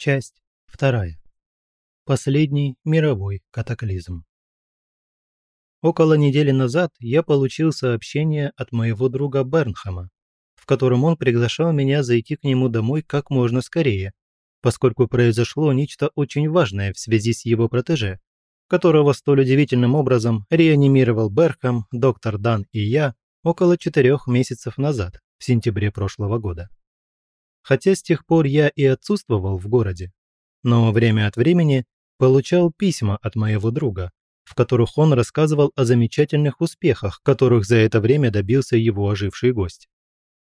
Часть вторая. Последний мировой катаклизм. Около недели назад я получил сообщение от моего друга Бернхама, в котором он приглашал меня зайти к нему домой как можно скорее, поскольку произошло нечто очень важное в связи с его протеже, которого столь удивительным образом реанимировал Берхам, доктор Дан и я около четырех месяцев назад, в сентябре прошлого года хотя с тех пор я и отсутствовал в городе. Но время от времени получал письма от моего друга, в которых он рассказывал о замечательных успехах, которых за это время добился его оживший гость,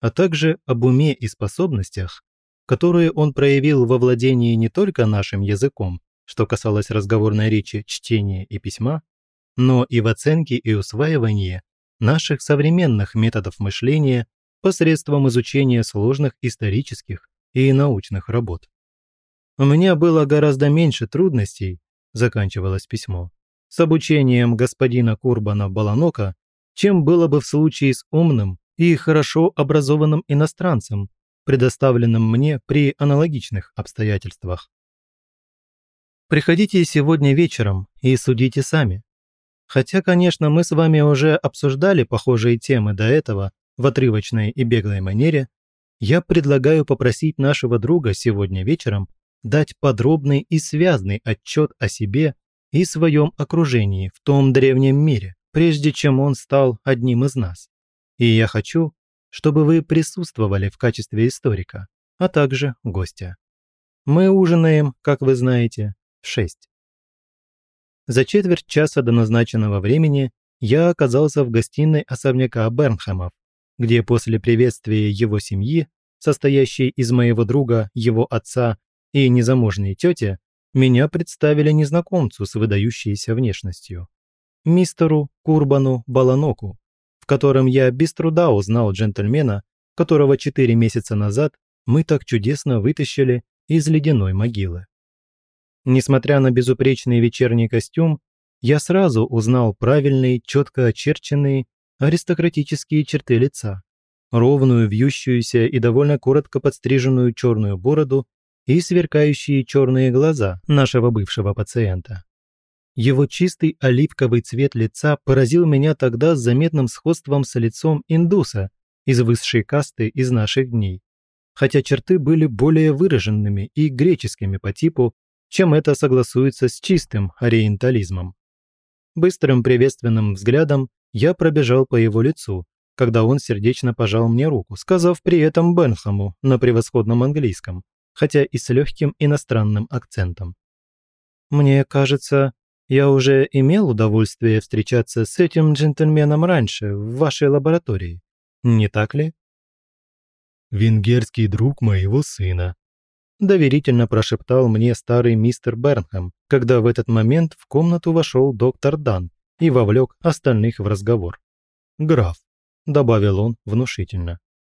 а также об уме и способностях, которые он проявил во владении не только нашим языком, что касалось разговорной речи, чтения и письма, но и в оценке и усваивании наших современных методов мышления посредством изучения сложных исторических и научных работ. У меня было гораздо меньше трудностей, заканчивалось письмо, с обучением господина Курбана Баланока, чем было бы в случае с умным и хорошо образованным иностранцем, предоставленным мне при аналогичных обстоятельствах. Приходите сегодня вечером и судите сами. Хотя, конечно, мы с вами уже обсуждали похожие темы до этого в отрывочной и беглой манере, я предлагаю попросить нашего друга сегодня вечером дать подробный и связный отчет о себе и своем окружении в том древнем мире, прежде чем он стал одним из нас. И я хочу, чтобы вы присутствовали в качестве историка, а также гостя. Мы ужинаем, как вы знаете, в шесть. За четверть часа до назначенного времени я оказался в гостиной особняка Бернхэмов, где после приветствия его семьи, состоящей из моего друга, его отца и незамужней тети, меня представили незнакомцу с выдающейся внешностью. Мистеру Курбану Баланоку, в котором я без труда узнал джентльмена, которого четыре месяца назад мы так чудесно вытащили из ледяной могилы. Несмотря на безупречный вечерний костюм, я сразу узнал правильные, четко очерченные аристократические черты лица, ровную, вьющуюся и довольно коротко подстриженную черную бороду и сверкающие черные глаза нашего бывшего пациента. Его чистый оливковый цвет лица поразил меня тогда с заметным сходством с лицом индуса из высшей касты из наших дней, хотя черты были более выраженными и греческими по типу, чем это согласуется с чистым ориентализмом. Быстрым приветственным взглядом я пробежал по его лицу, когда он сердечно пожал мне руку, сказав при этом Бенхаму на превосходном английском, хотя и с легким иностранным акцентом. «Мне кажется, я уже имел удовольствие встречаться с этим джентльменом раньше в вашей лаборатории, не так ли?» «Венгерский друг моего сына», доверительно прошептал мне старый мистер Бернхэм, когда в этот момент в комнату вошел доктор Дан и вовлек остальных в разговор. «Граф», – добавил он внушительно,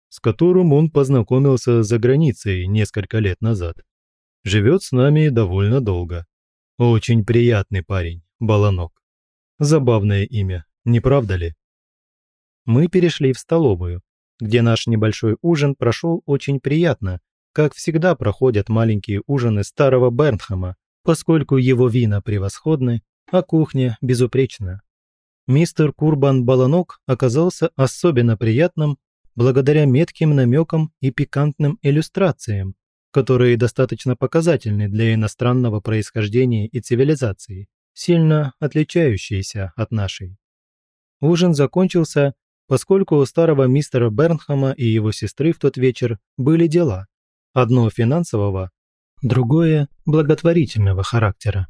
с которым он познакомился за границей несколько лет назад. Живет с нами довольно долго. Очень приятный парень, Баланок. Забавное имя, не правда ли? Мы перешли в столовую, где наш небольшой ужин прошел очень приятно, как всегда проходят маленькие ужины старого Бернхама, поскольку его вина превосходны, а кухня безупречна. Мистер Курбан Баланок оказался особенно приятным благодаря метким намекам и пикантным иллюстрациям, которые достаточно показательны для иностранного происхождения и цивилизации, сильно отличающиеся от нашей. Ужин закончился, поскольку у старого мистера Бернхама и его сестры в тот вечер были дела, одно финансового, другое благотворительного характера.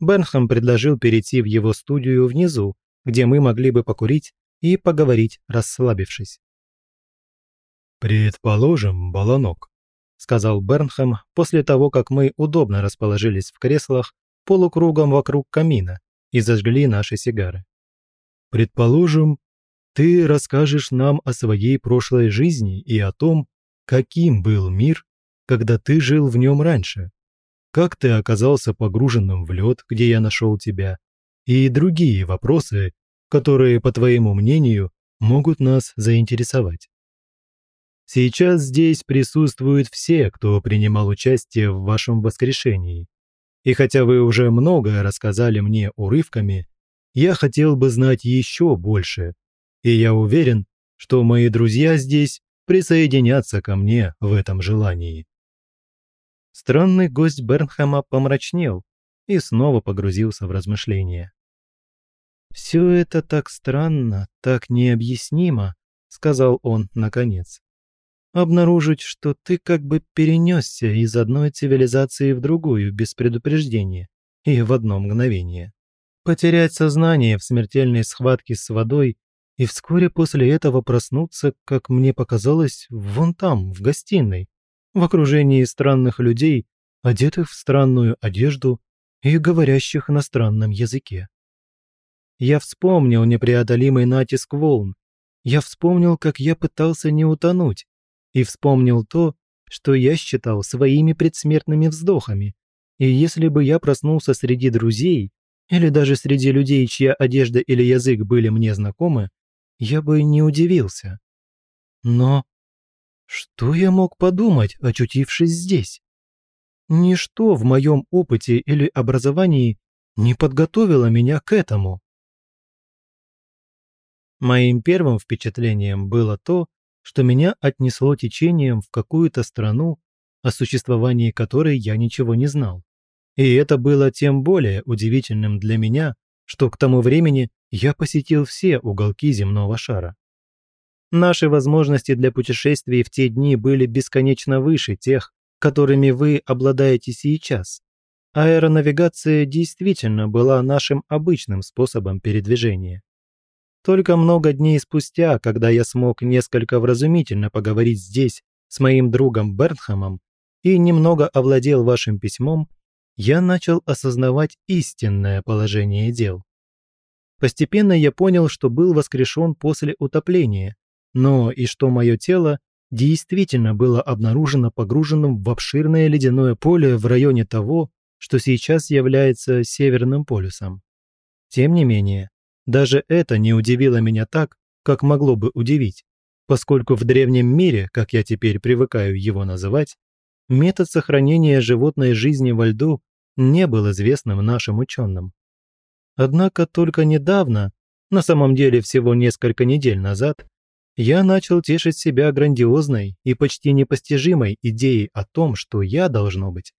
Бенхам предложил перейти в его студию внизу, где мы могли бы покурить и поговорить, расслабившись. «Предположим, Баланок», – сказал Бернхэм после того, как мы удобно расположились в креслах полукругом вокруг камина и зажгли наши сигары. «Предположим, ты расскажешь нам о своей прошлой жизни и о том, каким был мир, когда ты жил в нем раньше как ты оказался погруженным в лед, где я нашел тебя, и другие вопросы, которые, по твоему мнению, могут нас заинтересовать. Сейчас здесь присутствуют все, кто принимал участие в вашем воскрешении. И хотя вы уже многое рассказали мне урывками, я хотел бы знать еще больше. И я уверен, что мои друзья здесь присоединятся ко мне в этом желании. Странный гость Бернхэма помрачнел и снова погрузился в размышления. «Все это так странно, так необъяснимо», — сказал он наконец. «Обнаружить, что ты как бы перенесся из одной цивилизации в другую без предупреждения и в одно мгновение. Потерять сознание в смертельной схватке с водой и вскоре после этого проснуться, как мне показалось, вон там, в гостиной, в окружении странных людей, одетых в странную одежду и говорящих на странном языке. Я вспомнил непреодолимый натиск волн, я вспомнил, как я пытался не утонуть, и вспомнил то, что я считал своими предсмертными вздохами. И если бы я проснулся среди друзей, или даже среди людей, чья одежда или язык были мне знакомы, я бы не удивился. Но что я мог подумать, очутившись здесь? Ничто в моем опыте или образовании не подготовило меня к этому. Моим первым впечатлением было то, что меня отнесло течением в какую-то страну, о существовании которой я ничего не знал. И это было тем более удивительным для меня, что к тому времени я посетил все уголки земного шара. Наши возможности для путешествий в те дни были бесконечно выше тех, которыми вы обладаете сейчас. Аэронавигация действительно была нашим обычным способом передвижения. Только много дней спустя, когда я смог несколько вразумительно поговорить здесь с моим другом Бернхамом и немного овладел вашим письмом, я начал осознавать истинное положение дел. Постепенно я понял, что был воскрешен после утопления, но и что мое тело действительно было обнаружено погруженным в обширное ледяное поле в районе того, что сейчас является Северным полюсом. Тем не менее, даже это не удивило меня так, как могло бы удивить, поскольку в древнем мире, как я теперь привыкаю его называть, метод сохранения животной жизни во льду не был известным нашим ученым. Однако только недавно, на самом деле всего несколько недель назад, я начал тешить себя грандиозной и почти непостижимой идеей о том, что я, должно быть,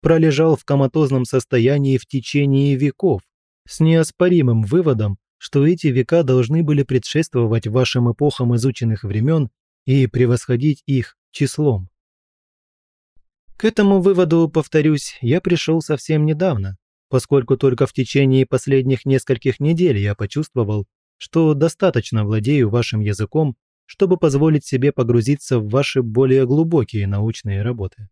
пролежал в коматозном состоянии в течение веков, с неоспоримым выводом, что эти века должны были предшествовать вашим эпохам изученных времен и превосходить их числом. К этому выводу, повторюсь, я пришел совсем недавно, поскольку только в течение последних нескольких недель я почувствовал, что достаточно владею вашим языком, чтобы позволить себе погрузиться в ваши более глубокие научные работы.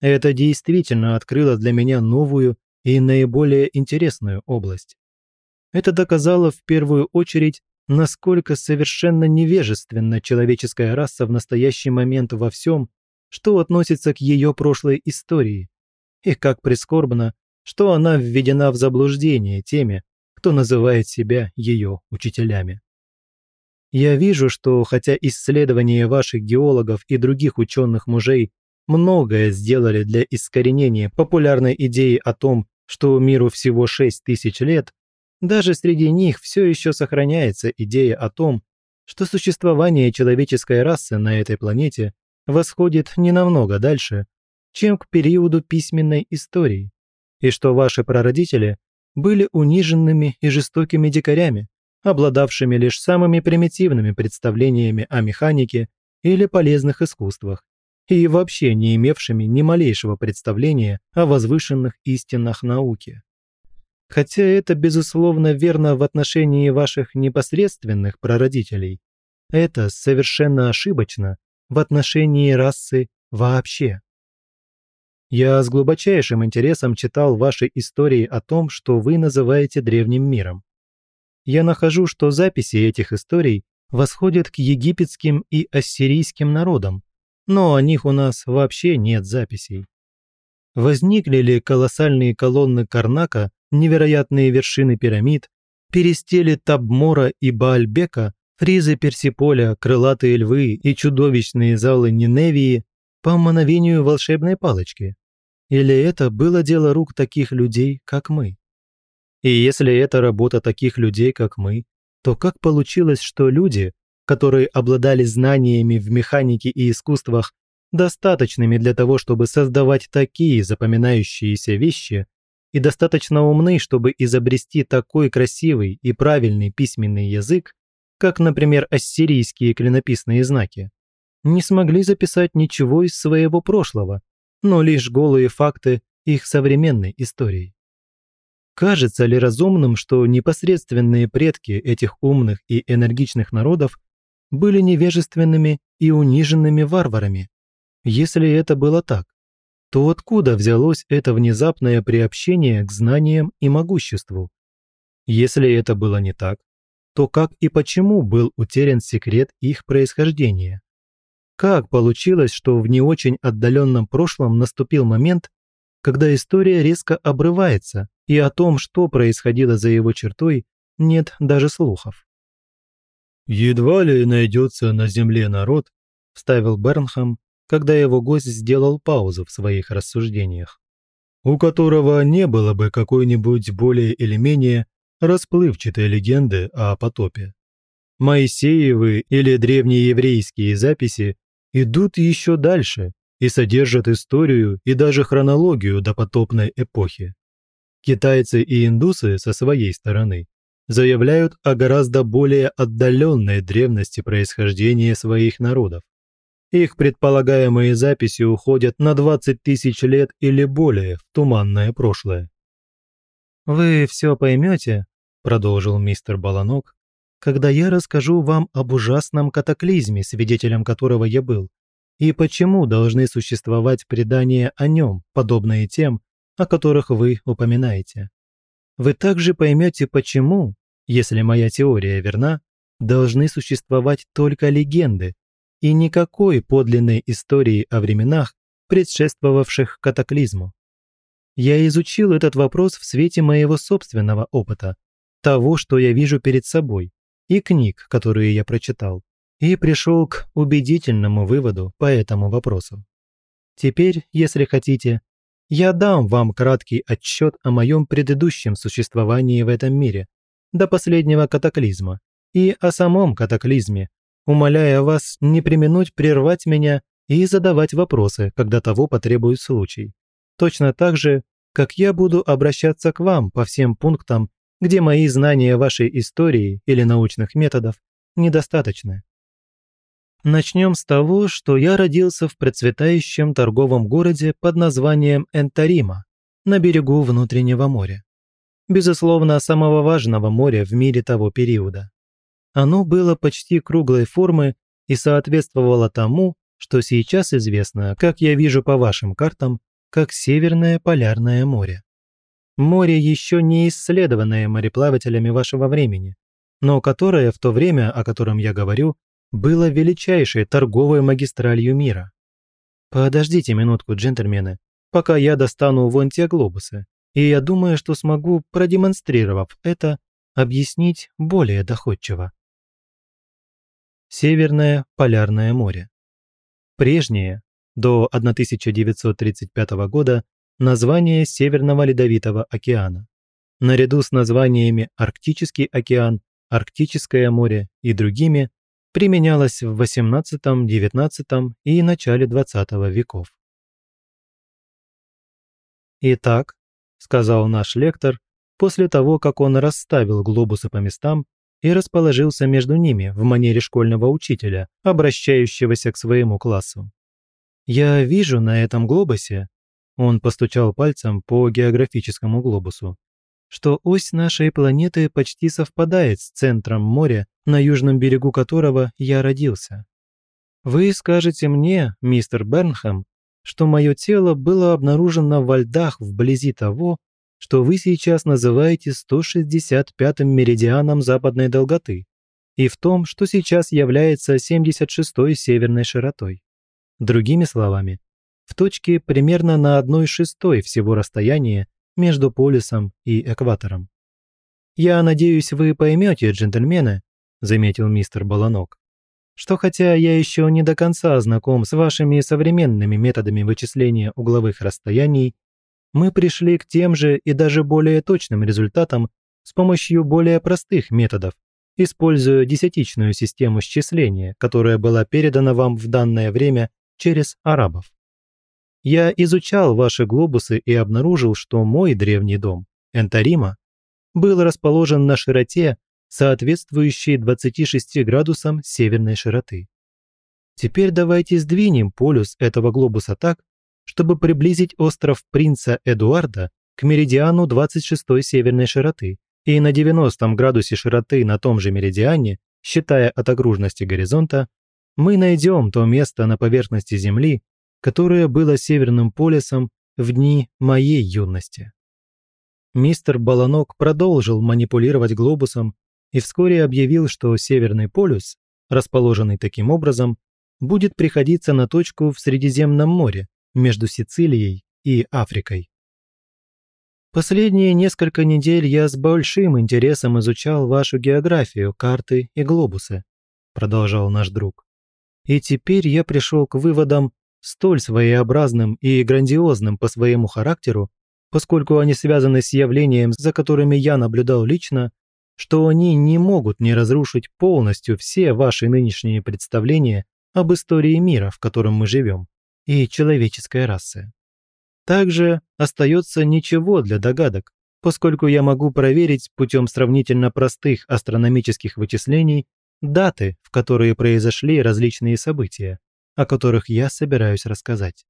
Это действительно открыло для меня новую и наиболее интересную область. Это доказало в первую очередь, насколько совершенно невежественна человеческая раса в настоящий момент во всем, что относится к ее прошлой истории, и как прискорбно, что она введена в заблуждение теми, кто называет себя ее учителями. Я вижу, что хотя исследования ваших геологов и других ученых мужей многое сделали для искоренения популярной идеи о том, что миру всего 6 тысяч лет, даже среди них все еще сохраняется идея о том, что существование человеческой расы на этой планете восходит не намного дальше, чем к периоду письменной истории, и что ваши прародители были униженными и жестокими дикарями, обладавшими лишь самыми примитивными представлениями о механике или полезных искусствах, и вообще не имевшими ни малейшего представления о возвышенных истинах науки. Хотя это, безусловно, верно в отношении ваших непосредственных прародителей, это совершенно ошибочно в отношении расы вообще. Я с глубочайшим интересом читал ваши истории о том, что вы называете древним миром. Я нахожу, что записи этих историй восходят к египетским и ассирийским народам, но о них у нас вообще нет записей. Возникли ли колоссальные колонны Карнака, невероятные вершины пирамид, перестели Табмора и Баальбека, Фризы Персиполя, крылатые львы и чудовищные залы Ниневии по мановению волшебной палочки? Или это было дело рук таких людей, как мы? И если это работа таких людей, как мы, то как получилось, что люди, которые обладали знаниями в механике и искусствах, достаточными для того, чтобы создавать такие запоминающиеся вещи, и достаточно умны, чтобы изобрести такой красивый и правильный письменный язык, как, например, ассирийские клинописные знаки, не смогли записать ничего из своего прошлого, но лишь голые факты их современной истории. Кажется ли разумным, что непосредственные предки этих умных и энергичных народов были невежественными и униженными варварами? Если это было так, то откуда взялось это внезапное приобщение к знаниям и могуществу? Если это было не так, то как и почему был утерян секрет их происхождения? Как получилось, что в не очень отдаленном прошлом наступил момент, когда история резко обрывается, и о том, что происходило за его чертой, нет даже слухов? «Едва ли найдется на земле народ», – вставил Бернхам, когда его гость сделал паузу в своих рассуждениях, у которого не было бы какой-нибудь более или менее расплывчатой легенды о потопе. Моисеевы или древнееврейские записи идут еще дальше и содержат историю и даже хронологию допотопной эпохи. Китайцы и индусы со своей стороны заявляют о гораздо более отдаленной древности происхождения своих народов. Их предполагаемые записи уходят на 20 тысяч лет или более в туманное прошлое. «Вы все поймете», – продолжил мистер Баланок, «когда я расскажу вам об ужасном катаклизме, свидетелем которого я был, и почему должны существовать предания о нем, подобные тем, о которых вы упоминаете. Вы также поймете, почему, если моя теория верна, должны существовать только легенды, и никакой подлинной истории о временах, предшествовавших катаклизму. Я изучил этот вопрос в свете моего собственного опыта, того, что я вижу перед собой, и книг, которые я прочитал, и пришел к убедительному выводу по этому вопросу. Теперь, если хотите, я дам вам краткий отчет о моем предыдущем существовании в этом мире, до последнего катаклизма, и о самом катаклизме, умоляя вас не применуть прервать меня и задавать вопросы, когда того потребует случай. Точно так же, как я буду обращаться к вам по всем пунктам, где мои знания вашей истории или научных методов недостаточны. Начнем с того, что я родился в процветающем торговом городе под названием Энтарима на берегу внутреннего моря. Безусловно, самого важного моря в мире того периода. Оно было почти круглой формы и соответствовало тому, что сейчас известно, как я вижу по вашим картам, как Северное Полярное море. Море еще не исследованное мореплавателями вашего времени, но которое в то время, о котором я говорю, было величайшей торговой магистралью мира. Подождите минутку, джентльмены, пока я достану вон те глобусы, и я думаю, что смогу, продемонстрировав это, объяснить более доходчиво. Северное Полярное море. Прежнее, до 1935 года, название Северного Ледовитого океана. Наряду с названиями Арктический океан, Арктическое море и другими применялось в XVIII, XIX и начале XX веков. «Итак», – сказал наш лектор, после того, как он расставил глобусы по местам и расположился между ними в манере школьного учителя, обращающегося к своему классу. «Я вижу на этом глобусе», он постучал пальцем по географическому глобусу, что ось нашей планеты почти совпадает с центром моря, на южном берегу которого я родился. Вы скажете мне, мистер Бернхэм, что мое тело было обнаружено во льдах вблизи того, что вы сейчас называете 165-м меридианом западной долготы и в том, что сейчас является 76-й северной широтой. Другими словами, в точке примерно на 1 шестой всего расстояния между полюсом и экватором. Я надеюсь, вы поймете, джентльмены, – заметил мистер Баланок, «что хотя я еще не до конца знаком с вашими современными методами вычисления угловых расстояний, мы пришли к тем же и даже более точным результатам с помощью более простых методов, используя десятичную систему счисления, которая была передана вам в данное время через арабов. Я изучал ваши глобусы и обнаружил, что мой древний дом, Энтарима, был расположен на широте, соответствующей 26 градусам северной широты. Теперь давайте сдвинем полюс этого глобуса так, чтобы приблизить остров Принца Эдуарда к меридиану 26 северной широты и на 90 градусе широты на том же меридиане, считая от окружности горизонта, мы найдем то место на поверхности Земли, которое было Северным полюсом в дни моей юности. Мистер Баланок продолжил манипулировать глобусом и вскоре объявил, что Северный полюс, расположенный таким образом, будет приходиться на точку в Средиземном море между Сицилией и Африкой. Последние несколько недель я с большим интересом изучал вашу географию, карты и глобусы, продолжал наш друг. И теперь я пришел к выводам столь своеобразным и грандиозным по своему характеру, поскольку они связаны с явлением, за которыми я наблюдал лично, что они не могут не разрушить полностью все ваши нынешние представления об истории мира, в котором мы живем, и человеческой расы. Также остается ничего для догадок, поскольку я могу проверить путем сравнительно простых астрономических вычислений даты, в которые произошли различные события, о которых я собираюсь рассказать.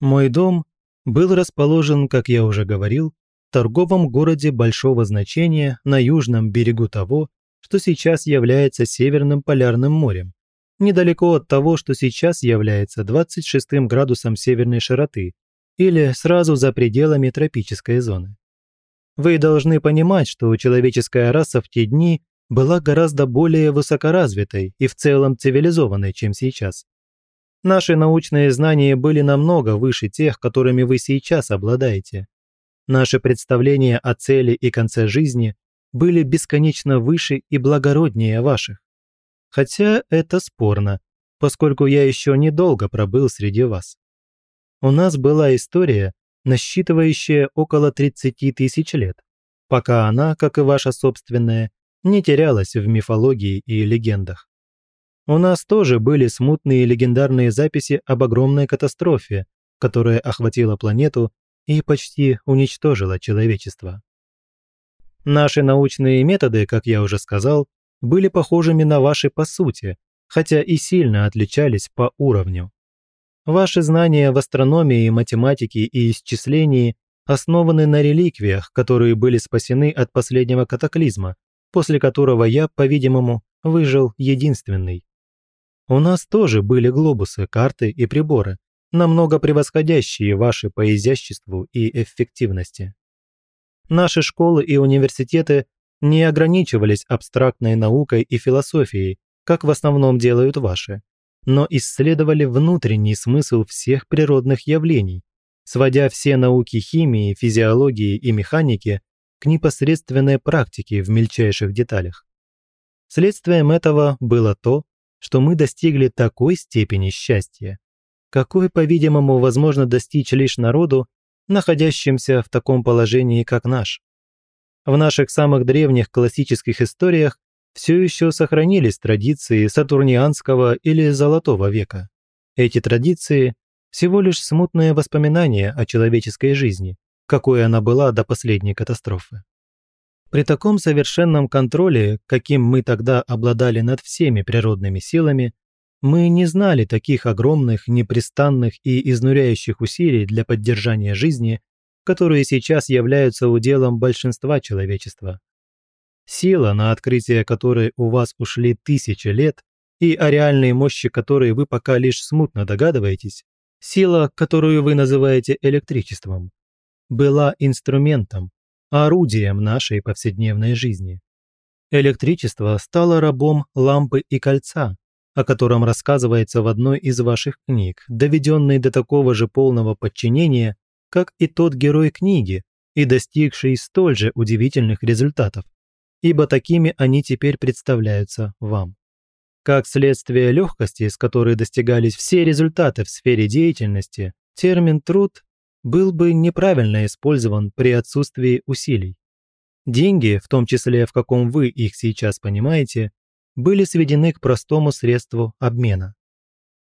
Мой дом был расположен, как я уже говорил, в торговом городе большого значения на южном берегу того, что сейчас является Северным полярным морем, недалеко от того, что сейчас является 26 градусом северной широты, или сразу за пределами тропической зоны. Вы должны понимать, что человеческая раса в те дни была гораздо более высокоразвитой и в целом цивилизованной, чем сейчас. Наши научные знания были намного выше тех, которыми вы сейчас обладаете. Наши представления о цели и конце жизни были бесконечно выше и благороднее ваших. Хотя это спорно, поскольку я еще недолго пробыл среди вас. У нас была история, насчитывающая около 30 тысяч лет, пока она, как и ваша собственная, не терялась в мифологии и легендах. У нас тоже были смутные легендарные записи об огромной катастрофе, которая охватила планету и почти уничтожила человечество. Наши научные методы, как я уже сказал, были похожими на ваши по сути, хотя и сильно отличались по уровню. Ваши знания в астрономии, математике и исчислении основаны на реликвиях, которые были спасены от последнего катаклизма, после которого я, по-видимому, выжил единственный. У нас тоже были глобусы, карты и приборы, намного превосходящие ваши по изяществу и эффективности. Наши школы и университеты не ограничивались абстрактной наукой и философией, как в основном делают ваши, но исследовали внутренний смысл всех природных явлений, сводя все науки химии, физиологии и механики к непосредственной практике в мельчайших деталях. Следствием этого было то, что мы достигли такой степени счастья, какой, по-видимому, возможно достичь лишь народу, находящимся в таком положении, как наш. В наших самых древних классических историях все еще сохранились традиции сатурнианского или золотого века. Эти традиции – всего лишь смутные воспоминания о человеческой жизни, какой она была до последней катастрофы. При таком совершенном контроле, каким мы тогда обладали над всеми природными силами, мы не знали таких огромных, непрестанных и изнуряющих усилий для поддержания жизни, которые сейчас являются уделом большинства человечества. Сила, на открытие которой у вас ушли тысячи лет, и о реальной мощи которой вы пока лишь смутно догадываетесь, сила, которую вы называете электричеством, была инструментом, орудием нашей повседневной жизни. Электричество стало рабом лампы и кольца, о котором рассказывается в одной из ваших книг, доведенной до такого же полного подчинения, как и тот герой книги, и достигший столь же удивительных результатов. ибо такими они теперь представляются вам. Как следствие легкости, с которой достигались все результаты в сфере деятельности, термин «труд» был бы неправильно использован при отсутствии усилий. Деньги, в том числе в каком вы их сейчас понимаете, были сведены к простому средству обмена.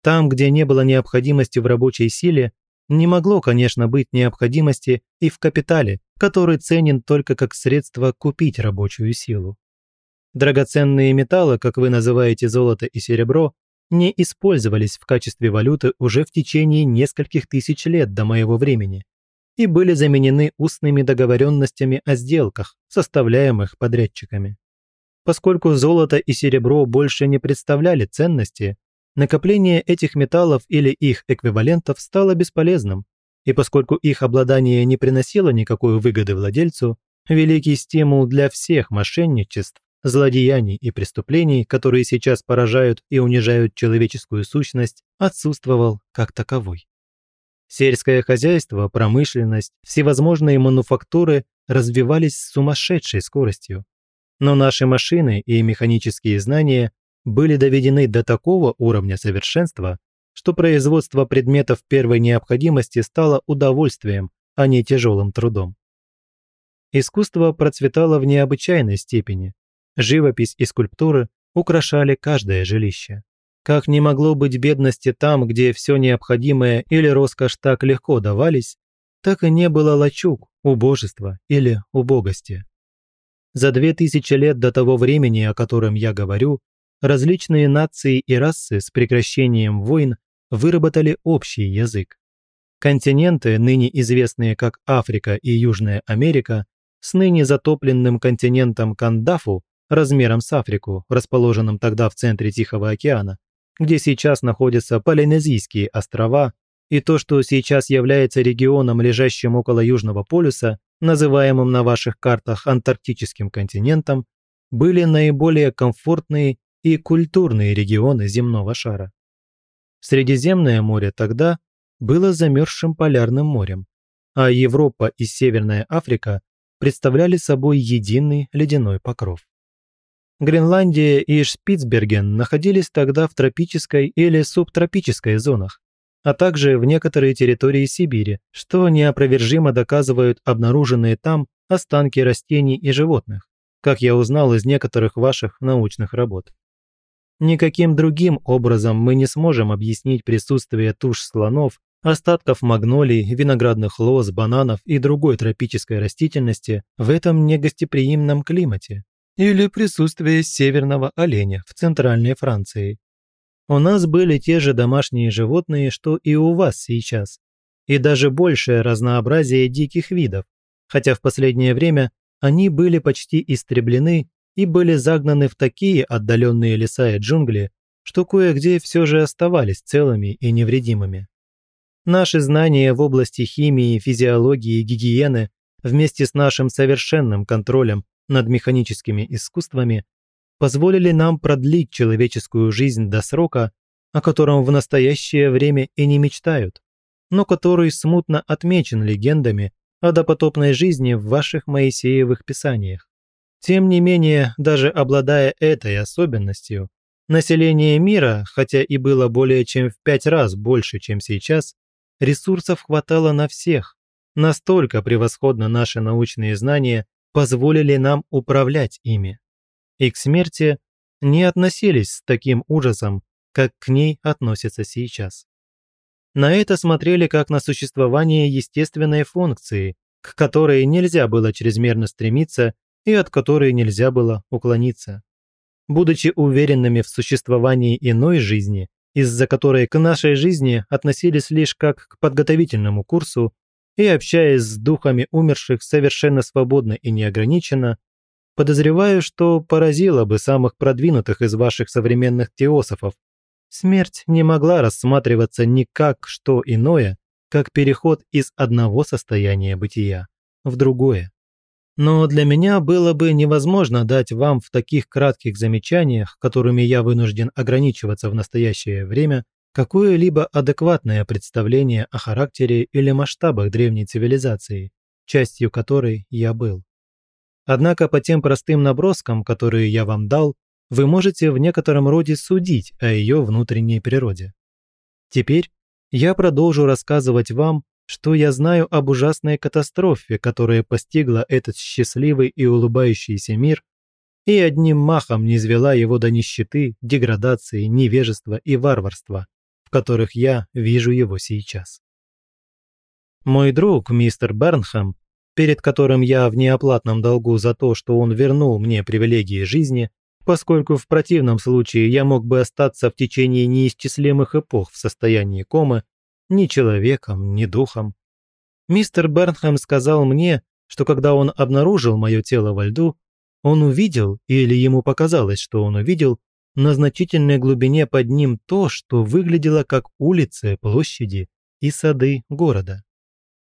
Там, где не было необходимости в рабочей силе, не могло, конечно, быть необходимости и в капитале, который ценен только как средство купить рабочую силу. Драгоценные металлы, как вы называете золото и серебро, не использовались в качестве валюты уже в течение нескольких тысяч лет до моего времени и были заменены устными договоренностями о сделках, составляемых подрядчиками. Поскольку золото и серебро больше не представляли ценности, накопление этих металлов или их эквивалентов стало бесполезным, и поскольку их обладание не приносило никакой выгоды владельцу, великий стимул для всех мошенничеств злодеяний и преступлений, которые сейчас поражают и унижают человеческую сущность, отсутствовал как таковой. Сельское хозяйство, промышленность, всевозможные мануфактуры развивались с сумасшедшей скоростью. Но наши машины и механические знания были доведены до такого уровня совершенства, что производство предметов первой необходимости стало удовольствием, а не тяжелым трудом. Искусство процветало в необычайной степени, Живопись и скульптуры украшали каждое жилище. Как не могло быть бедности там, где все необходимое или роскошь так легко давались, так и не было лачуг, убожества или убогости. За две тысячи лет до того времени, о котором я говорю, различные нации и расы с прекращением войн выработали общий язык. Континенты, ныне известные как Африка и Южная Америка, с ныне затопленным континентом Кандафу размером с Африку, расположенным тогда в центре Тихого океана, где сейчас находятся Полинезийские острова, и то, что сейчас является регионом, лежащим около Южного полюса, называемым на ваших картах Антарктическим континентом, были наиболее комфортные и культурные регионы земного шара. Средиземное море тогда было замерзшим полярным морем, а Европа и Северная Африка представляли собой единый ледяной покров. Гренландия и Шпицберген находились тогда в тропической или субтропической зонах, а также в некоторые территории Сибири, что неопровержимо доказывают обнаруженные там останки растений и животных, как я узнал из некоторых ваших научных работ. Никаким другим образом мы не сможем объяснить присутствие туш слонов, остатков магнолий, виноградных лоз, бананов и другой тропической растительности в этом негостеприимном климате, или присутствие северного оленя в центральной Франции. У нас были те же домашние животные, что и у вас сейчас, и даже большее разнообразие диких видов, хотя в последнее время они были почти истреблены и были загнаны в такие отдаленные леса и джунгли, что кое-где все же оставались целыми и невредимыми. Наши знания в области химии, физиологии и гигиены вместе с нашим совершенным контролем над механическими искусствами позволили нам продлить человеческую жизнь до срока, о котором в настоящее время и не мечтают, но который смутно отмечен легендами о допотопной жизни в ваших Моисеевых писаниях. Тем не менее, даже обладая этой особенностью, население мира, хотя и было более чем в пять раз больше, чем сейчас, ресурсов хватало на всех. Настолько превосходно наши научные знания позволили нам управлять ими. И к смерти не относились с таким ужасом, как к ней относятся сейчас. На это смотрели как на существование естественной функции, к которой нельзя было чрезмерно стремиться и от которой нельзя было уклониться. Будучи уверенными в существовании иной жизни, из-за которой к нашей жизни относились лишь как к подготовительному курсу, и общаясь с духами умерших совершенно свободно и неограниченно, подозреваю, что поразило бы самых продвинутых из ваших современных теософов. Смерть не могла рассматриваться ни как что иное, как переход из одного состояния бытия в другое. Но для меня было бы невозможно дать вам в таких кратких замечаниях, которыми я вынужден ограничиваться в настоящее время, какое-либо адекватное представление о характере или масштабах древней цивилизации, частью которой я был. Однако по тем простым наброскам, которые я вам дал, вы можете в некотором роде судить о ее внутренней природе. Теперь я продолжу рассказывать вам, что я знаю об ужасной катастрофе, которая постигла этот счастливый и улыбающийся мир и одним махом не извела его до нищеты, деградации, невежества и варварства, в которых я вижу его сейчас. Мой друг, мистер Бернхэм, перед которым я в неоплатном долгу за то, что он вернул мне привилегии жизни, поскольку в противном случае я мог бы остаться в течение неисчислимых эпох в состоянии комы, ни человеком, ни духом. Мистер Бернхэм сказал мне, что когда он обнаружил мое тело во льду, он увидел, или ему показалось, что он увидел, на значительной глубине под ним то, что выглядело как улицы, площади и сады города.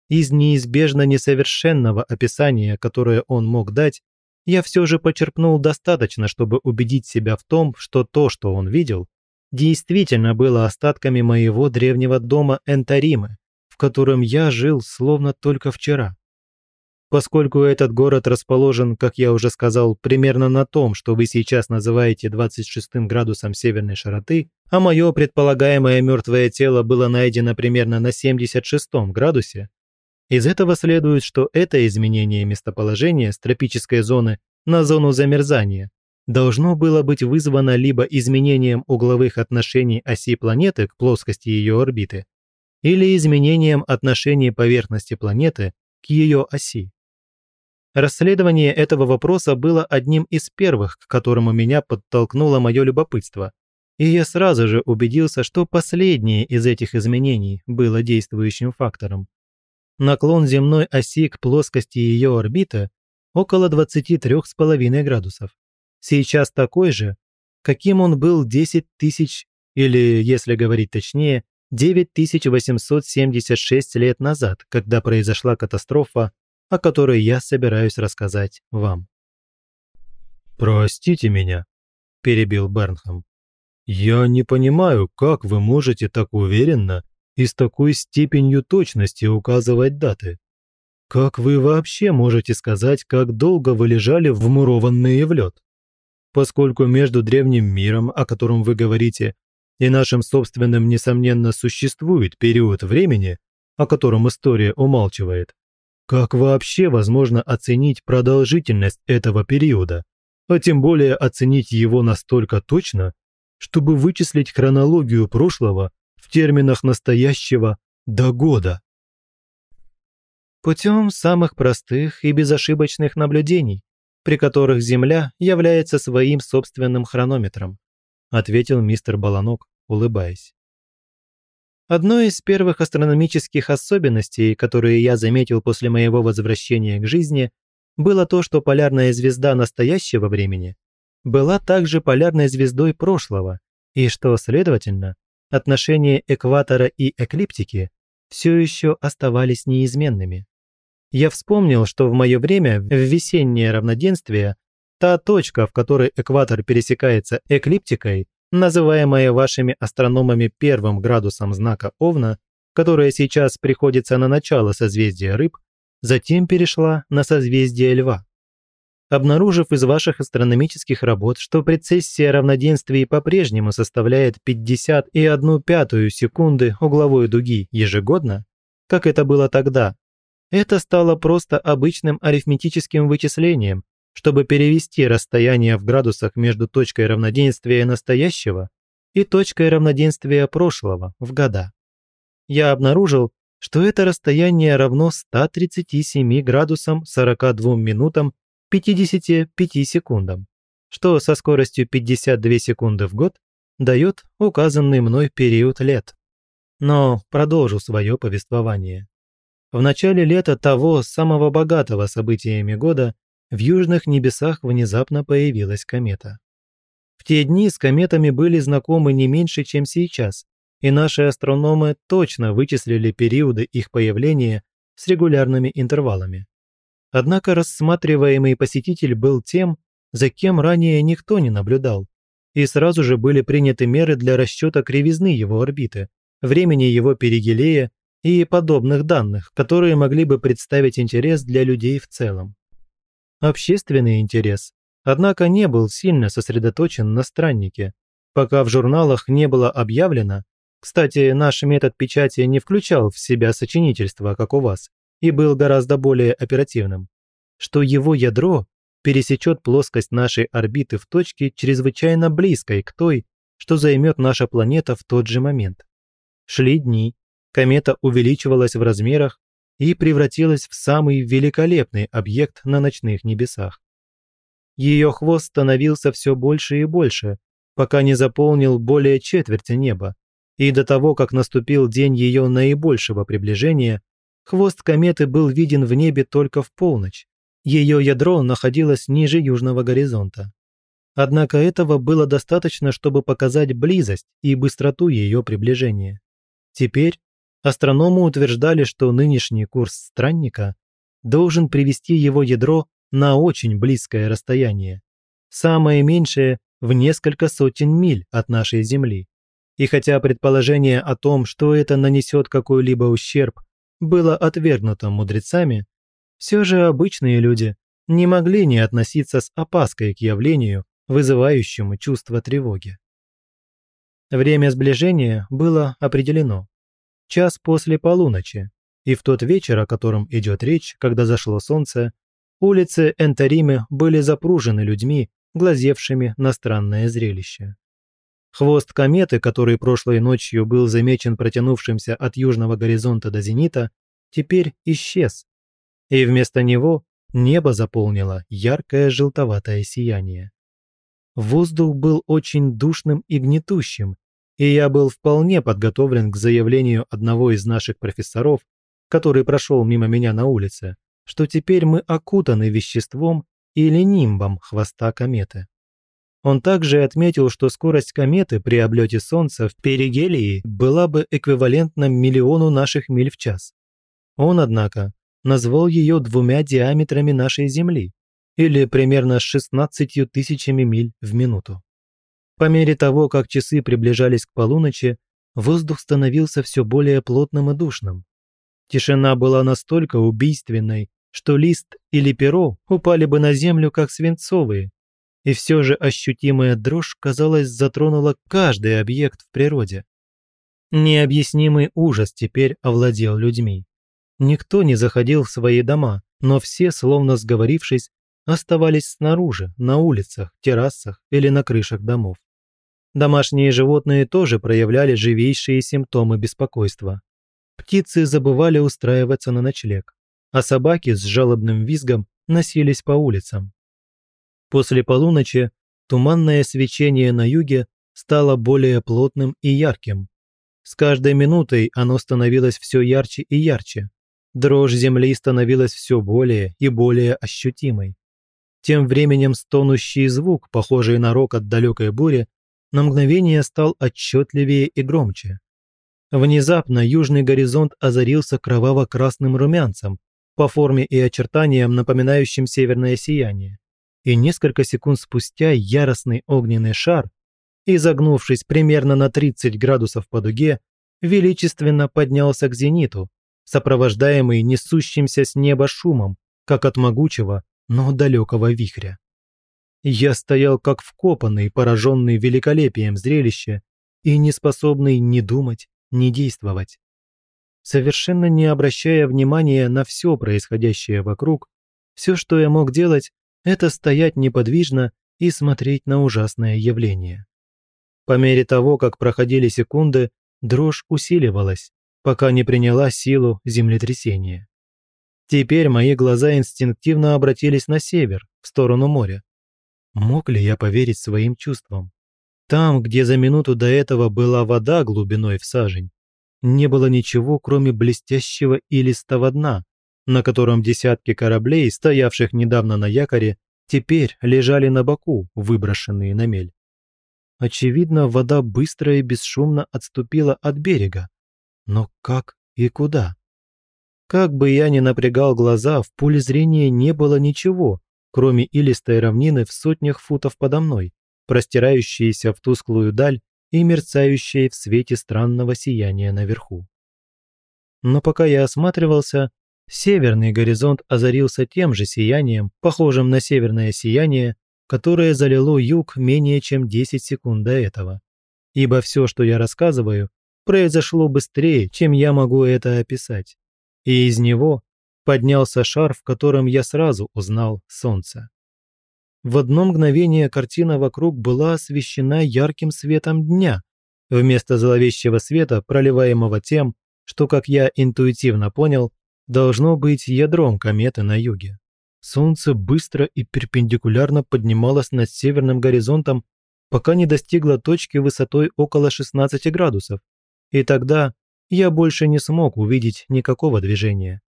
Из неизбежно несовершенного описания, которое он мог дать, я все же почерпнул достаточно, чтобы убедить себя в том, что то, что он видел, действительно было остатками моего древнего дома Энтаримы, в котором я жил словно только вчера. Поскольку этот город расположен, как я уже сказал, примерно на том, что вы сейчас называете 26 градусом северной широты, а мое предполагаемое мертвое тело было найдено примерно на 76 градусе, из этого следует, что это изменение местоположения с тропической зоны на зону замерзания должно было быть вызвано либо изменением угловых отношений оси планеты к плоскости ее орбиты, или изменением отношений поверхности планеты к ее оси. Расследование этого вопроса было одним из первых, к которому меня подтолкнуло мое любопытство, и я сразу же убедился, что последнее из этих изменений было действующим фактором. Наклон земной оси к плоскости ее орбиты около 23,5 градусов. Сейчас такой же, каким он был 10 тысяч, или, если говорить точнее, 9876 лет назад, когда произошла катастрофа о которой я собираюсь рассказать вам. «Простите меня», – перебил Бернхам. «Я не понимаю, как вы можете так уверенно и с такой степенью точности указывать даты. Как вы вообще можете сказать, как долго вы лежали вмурованные в лед? Поскольку между древним миром, о котором вы говорите, и нашим собственным, несомненно, существует период времени, о котором история умалчивает, как вообще возможно оценить продолжительность этого периода, а тем более оценить его настолько точно, чтобы вычислить хронологию прошлого в терминах настоящего до года? Путем самых простых и безошибочных наблюдений, при которых Земля является своим собственным хронометром, ответил мистер Баланок, улыбаясь. Одной из первых астрономических особенностей, которые я заметил после моего возвращения к жизни, было то, что полярная звезда настоящего времени была также полярной звездой прошлого, и что, следовательно, отношения экватора и эклиптики все еще оставались неизменными. Я вспомнил, что в мое время, в весеннее равноденствие, та точка, в которой экватор пересекается эклиптикой, называемая вашими астрономами первым градусом знака Овна, которая сейчас приходится на начало созвездия Рыб, затем перешла на созвездие Льва. Обнаружив из ваших астрономических работ, что прецессия равноденствий по-прежнему составляет 50,1 пятую секунды угловой дуги ежегодно, как это было тогда, это стало просто обычным арифметическим вычислением, чтобы перевести расстояние в градусах между точкой равноденствия настоящего и точкой равноденствия прошлого в года. Я обнаружил, что это расстояние равно 137 градусам 42 минутам 55 секундам, что со скоростью 52 секунды в год дает указанный мной период лет. Но продолжу свое повествование. В начале лета того самого богатого событиями года в южных небесах внезапно появилась комета. В те дни с кометами были знакомы не меньше, чем сейчас, и наши астрономы точно вычислили периоды их появления с регулярными интервалами. Однако рассматриваемый посетитель был тем, за кем ранее никто не наблюдал, и сразу же были приняты меры для расчета кривизны его орбиты, времени его перигелея и подобных данных, которые могли бы представить интерес для людей в целом. Общественный интерес, однако не был сильно сосредоточен на страннике, пока в журналах не было объявлено, кстати, наш метод печати не включал в себя сочинительство, как у вас, и был гораздо более оперативным, что его ядро пересечет плоскость нашей орбиты в точке чрезвычайно близкой к той, что займет наша планета в тот же момент. Шли дни, комета увеличивалась в размерах и превратилась в самый великолепный объект на ночных небесах. Ее хвост становился все больше и больше, пока не заполнил более четверти неба, и до того, как наступил день ее наибольшего приближения, хвост кометы был виден в небе только в полночь. Ее ядро находилось ниже южного горизонта. Однако этого было достаточно, чтобы показать близость и быстроту ее приближения. Теперь астрономы утверждали, что нынешний курс странника должен привести его ядро на очень близкое расстояние, самое меньшее в несколько сотен миль от нашей Земли. И хотя предположение о том, что это нанесет какой-либо ущерб, было отвергнуто мудрецами, все же обычные люди не могли не относиться с опаской к явлению, вызывающему чувство тревоги. Время сближения было определено. Час после полуночи, и в тот вечер, о котором идет речь, когда зашло солнце, улицы Энтаримы были запружены людьми, глазевшими на странное зрелище. Хвост кометы, который прошлой ночью был замечен протянувшимся от южного горизонта до зенита, теперь исчез. И вместо него небо заполнило яркое желтоватое сияние. Воздух был очень душным и гнетущим, и я был вполне подготовлен к заявлению одного из наших профессоров, который прошел мимо меня на улице, что теперь мы окутаны веществом или нимбом хвоста кометы. Он также отметил, что скорость кометы при облете Солнца в перигелии была бы эквивалентна миллиону наших миль в час. Он, однако, назвал ее двумя диаметрами нашей Земли, или примерно 16 тысячами миль в минуту. По мере того, как часы приближались к полуночи, воздух становился все более плотным и душным. Тишина была настолько убийственной, что лист или перо упали бы на землю как свинцовые, и все же ощутимая дрожь, казалось, затронула каждый объект в природе. Необъяснимый ужас теперь овладел людьми. Никто не заходил в свои дома, но все, словно сговорившись, оставались снаружи, на улицах, террасах или на крышах домов. Домашние животные тоже проявляли живейшие симптомы беспокойства. Птицы забывали устраиваться на ночлег, а собаки с жалобным визгом носились по улицам. После полуночи туманное свечение на юге стало более плотным и ярким. С каждой минутой оно становилось все ярче и ярче. Дрожь земли становилась все более и более ощутимой. Тем временем стонущий звук, похожий на рок от далекой бури, на мгновение стал отчетливее и громче. Внезапно южный горизонт озарился кроваво-красным румянцем, по форме и очертаниям напоминающим северное сияние и несколько секунд спустя яростный огненный шар, изогнувшись примерно на 30 градусов по дуге, величественно поднялся к зениту, сопровождаемый несущимся с неба шумом, как от могучего, но далекого вихря. Я стоял как вкопанный, пораженный великолепием зрелища и не способный ни думать, ни действовать. Совершенно не обращая внимания на все происходящее вокруг, все, что я мог делать, это стоять неподвижно и смотреть на ужасное явление. По мере того, как проходили секунды, дрожь усиливалась, пока не приняла силу землетрясения. Теперь мои глаза инстинктивно обратились на север, в сторону моря. Мог ли я поверить своим чувствам? Там, где за минуту до этого была вода глубиной в сажень, не было ничего, кроме блестящего илистого дна, на котором десятки кораблей, стоявших недавно на якоре, теперь лежали на боку, выброшенные на мель. Очевидно, вода быстро и бесшумно отступила от берега. Но как и куда? Как бы я ни напрягал глаза, в поле зрения не было ничего, кроме илистой равнины в сотнях футов подо мной, простирающейся в тусклую даль и мерцающей в свете странного сияния наверху. Но пока я осматривался, Северный горизонт озарился тем же сиянием, похожим на северное сияние, которое залило юг менее чем 10 секунд до этого. Ибо все, что я рассказываю, произошло быстрее, чем я могу это описать. И из него поднялся шар, в котором я сразу узнал солнце. В одно мгновение картина вокруг была освещена ярким светом дня, вместо зловещего света, проливаемого тем, что, как я интуитивно понял, должно быть ядром кометы на юге. Солнце быстро и перпендикулярно поднималось над северным горизонтом, пока не достигло точки высотой около 16 градусов, и тогда я больше не смог увидеть никакого движения.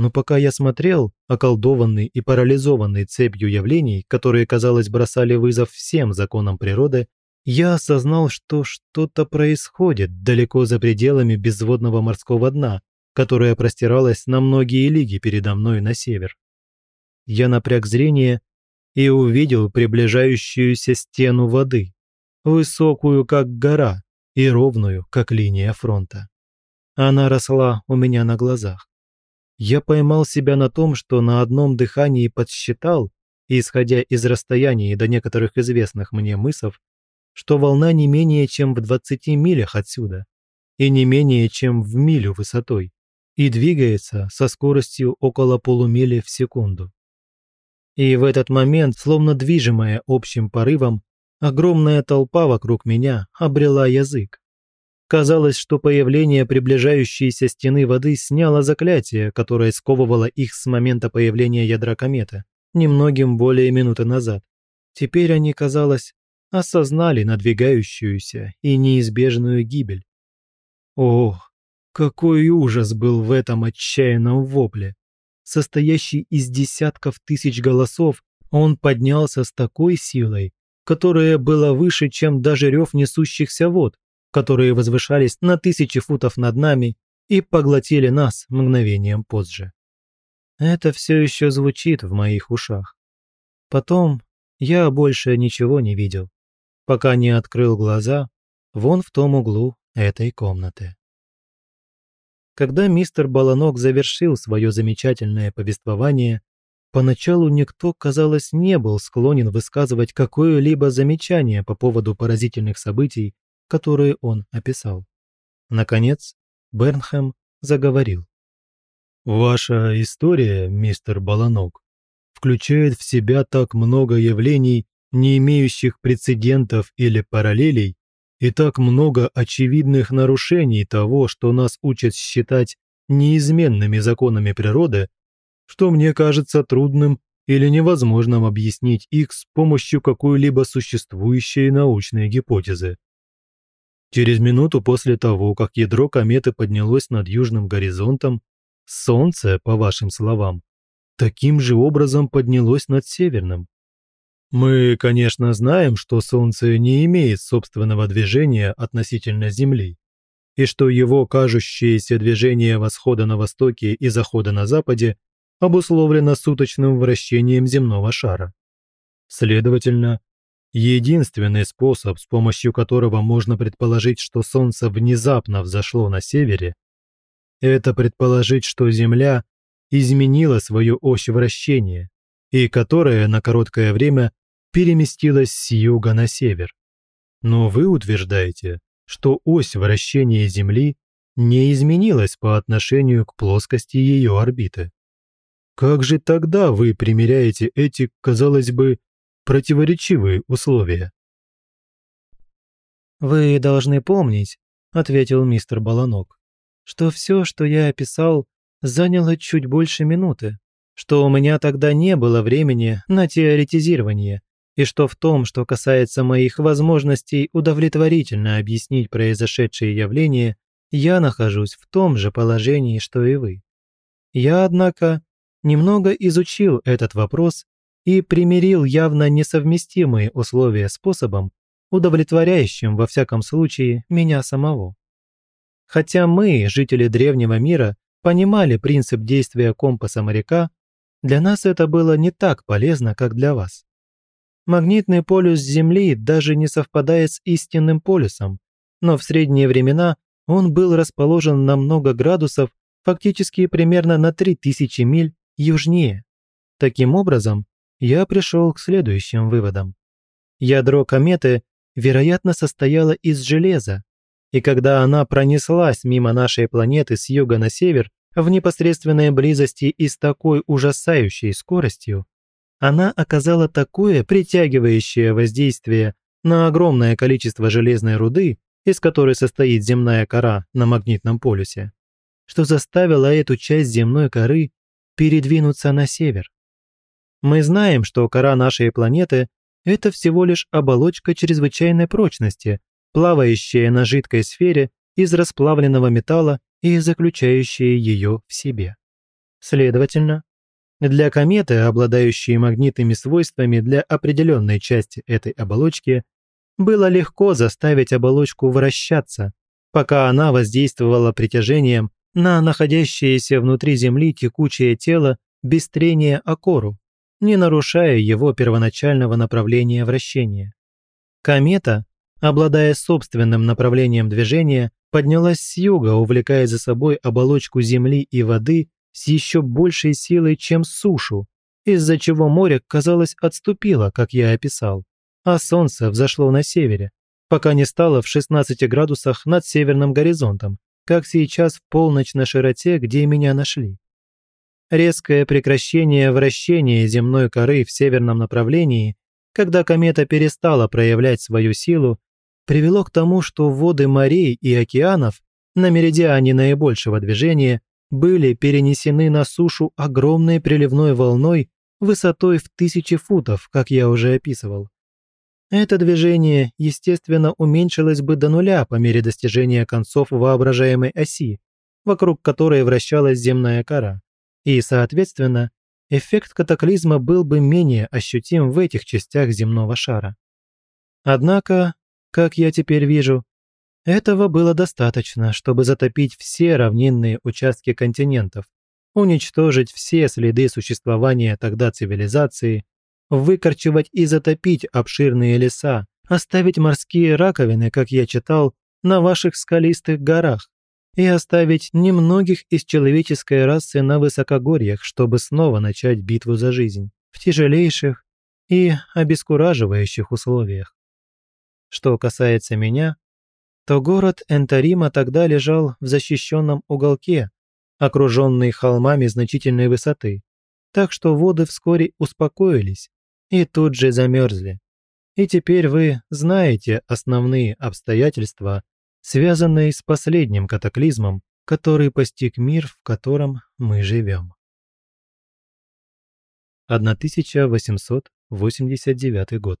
Но пока я смотрел, околдованный и парализованный цепью явлений, которые, казалось, бросали вызов всем законам природы, я осознал, что что-то происходит далеко за пределами безводного морского дна, которое простиралось на многие лиги передо мной на север. Я напряг зрение и увидел приближающуюся стену воды, высокую, как гора, и ровную, как линия фронта. Она росла у меня на глазах. Я поймал себя на том, что на одном дыхании подсчитал, исходя из расстояния до некоторых известных мне мысов, что волна не менее чем в 20 милях отсюда и не менее чем в милю высотой и двигается со скоростью около полумили в секунду. И в этот момент, словно движимая общим порывом, огромная толпа вокруг меня обрела язык. Казалось, что появление приближающейся стены воды сняло заклятие, которое сковывало их с момента появления ядра кометы, немногим более минуты назад. Теперь они, казалось, осознали надвигающуюся и неизбежную гибель. Ох, какой ужас был в этом отчаянном вопле! Состоящий из десятков тысяч голосов, он поднялся с такой силой, которая была выше, чем даже рев несущихся вод, которые возвышались на тысячи футов над нами и поглотили нас мгновением позже. Это все еще звучит в моих ушах. Потом я больше ничего не видел, пока не открыл глаза вон в том углу этой комнаты. Когда мистер Баланок завершил свое замечательное повествование, поначалу никто, казалось, не был склонен высказывать какое-либо замечание по поводу поразительных событий, которые он описал. Наконец, Бернхэм заговорил. «Ваша история, мистер Баланок, включает в себя так много явлений, не имеющих прецедентов или параллелей, и так много очевидных нарушений того, что нас учат считать неизменными законами природы, что мне кажется трудным или невозможным объяснить их с помощью какой-либо существующей научной гипотезы. Через минуту после того, как ядро кометы поднялось над южным горизонтом, Солнце, по вашим словам, таким же образом поднялось над северным. Мы, конечно, знаем, что Солнце не имеет собственного движения относительно Земли, и что его кажущееся движение восхода на востоке и захода на западе обусловлено суточным вращением земного шара. Следовательно, единственный способ, с помощью которого можно предположить, что Солнце внезапно взошло на севере, это предположить, что Земля изменила свою ось вращения, и которая на короткое время переместилась с юга на север. Но вы утверждаете, что ось вращения Земли не изменилась по отношению к плоскости ее орбиты. Как же тогда вы примеряете эти, казалось бы, противоречивые условия? «Вы должны помнить», — ответил мистер Баланок, «что все, что я описал, заняло чуть больше минуты, что у меня тогда не было времени на теоретизирование, и что в том, что касается моих возможностей удовлетворительно объяснить произошедшие явления, я нахожусь в том же положении, что и вы. Я, однако, немного изучил этот вопрос и примирил явно несовместимые условия способом, удовлетворяющим во всяком случае меня самого. Хотя мы, жители древнего мира, понимали принцип действия компаса моряка, для нас это было не так полезно, как для вас. Магнитный полюс Земли даже не совпадает с истинным полюсом, но в средние времена он был расположен на много градусов фактически примерно на 3000 миль южнее. Таким образом, я пришел к следующим выводам. Ядро кометы, вероятно, состояло из железа, и когда она пронеслась мимо нашей планеты с юга на север, в непосредственной близости и с такой ужасающей скоростью, она оказала такое притягивающее воздействие на огромное количество железной руды, из которой состоит земная кора на магнитном полюсе, что заставило эту часть земной коры передвинуться на север. Мы знаем, что кора нашей планеты – это всего лишь оболочка чрезвычайной прочности, плавающая на жидкой сфере из расплавленного металла и заключающая ее в себе. Следовательно, для кометы, обладающей магнитными свойствами для определенной части этой оболочки, было легко заставить оболочку вращаться, пока она воздействовала притяжением на находящееся внутри Земли текучее тело без трения о кору, не нарушая его первоначального направления вращения. Комета, обладая собственным направлением движения, поднялась с юга, увлекая за собой оболочку земли и воды с еще большей силой, чем сушу, из-за чего море, казалось, отступило, как я описал, а солнце взошло на севере, пока не стало в 16 градусах над северным горизонтом, как сейчас в полночь на широте, где меня нашли. Резкое прекращение вращения земной коры в северном направлении, когда комета перестала проявлять свою силу, привело к тому, что воды морей и океанов на меридиане наибольшего движения были перенесены на сушу огромной приливной волной высотой в тысячи футов, как я уже описывал. Это движение, естественно, уменьшилось бы до нуля по мере достижения концов воображаемой оси, вокруг которой вращалась земная кора, и, соответственно, эффект катаклизма был бы менее ощутим в этих частях земного шара. Однако как я теперь вижу, этого было достаточно, чтобы затопить все равнинные участки континентов, уничтожить все следы существования тогда цивилизации, выкорчевать и затопить обширные леса, оставить морские раковины, как я читал, на ваших скалистых горах и оставить немногих из человеческой расы на высокогорьях, чтобы снова начать битву за жизнь в тяжелейших и обескураживающих условиях. Что касается меня, то город Энтарима тогда лежал в защищенном уголке, окруженный холмами значительной высоты, так что воды вскоре успокоились и тут же замерзли. И теперь вы знаете основные обстоятельства, связанные с последним катаклизмом, который постиг мир, в котором мы живем. 1889 год.